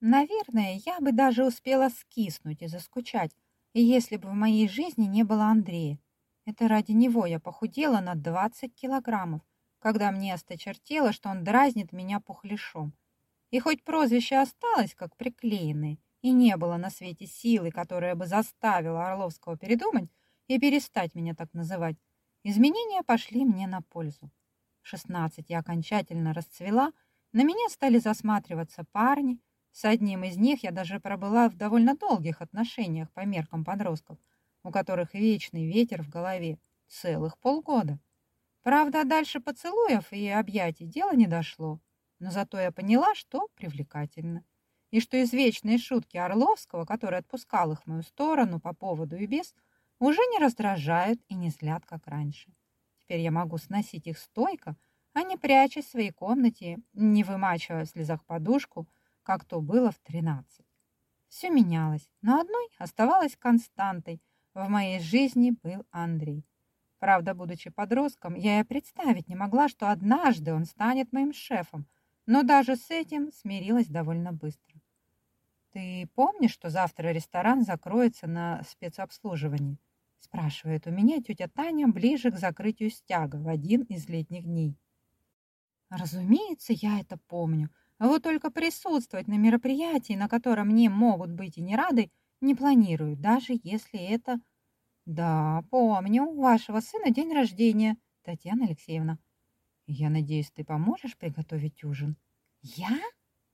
Наверное, я бы даже успела скиснуть и заскучать, если бы в моей жизни не было Андрея. Это ради него я похудела на 20 килограммов, когда мне осточертело, что он дразнит меня пухляшом. И хоть прозвище осталось как приклеенное, и не было на свете силы, которая бы заставила Орловского передумать и перестать меня так называть, изменения пошли мне на пользу. В 16 я окончательно расцвела, на меня стали засматриваться парни, с одним из них я даже пробыла в довольно долгих отношениях по меркам подростков, у которых вечный ветер в голове целых полгода. Правда, дальше поцелуев и объятий дело не дошло, но зато я поняла, что привлекательно. И что извечные шутки Орловского, который отпускал их в мою сторону по поводу и без, уже не раздражают и не злят, как раньше. Теперь я могу сносить их стойко, а не прячась в своей комнате, не вымачивая в слезах подушку, как то было в тринадцать. Все менялось, но одной оставалась константой. В моей жизни был Андрей. Правда, будучи подростком, я и представить не могла, что однажды он станет моим шефом, но даже с этим смирилась довольно быстро. «Ты помнишь, что завтра ресторан закроется на спецобслуживании?» спрашивает у меня тетя Таня ближе к закрытию стяга в один из летних дней. Разумеется, я это помню. А вот только присутствовать на мероприятии, на котором мне могут быть и не рады, не планирую, даже если это... Да, помню, у вашего сына день рождения, Татьяна Алексеевна. Я надеюсь, ты поможешь приготовить ужин? Я?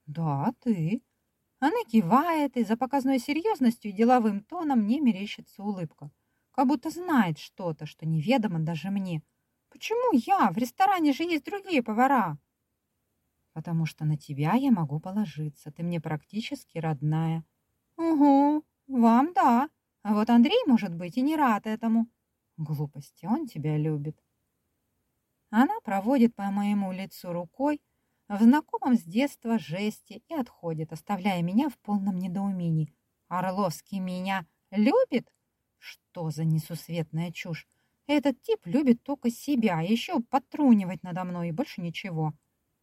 Да, ты. Она кивает, и за показной серьезностью и деловым тоном мне мерещится улыбка. Как будто знает что-то, что неведомо даже мне. Почему я? В ресторане же есть другие повара. Потому что на тебя я могу положиться. Ты мне практически родная. Угу, вам да. А вот Андрей, может быть, и не рад этому. Глупости, он тебя любит. Она проводит по моему лицу рукой в знакомом с детства жесте и отходит, оставляя меня в полном недоумении. Орловский меня любит? Что за несусветная чушь? Этот тип любит только себя, еще подтрунивать надо мной и больше ничего.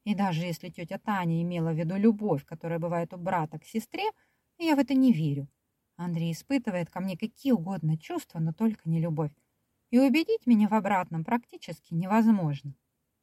И даже если тетя Таня имела в виду любовь, которая бывает у брата к сестре, я в это не верю. Андрей испытывает ко мне какие угодно чувства, но только не любовь. И убедить меня в обратном практически невозможно.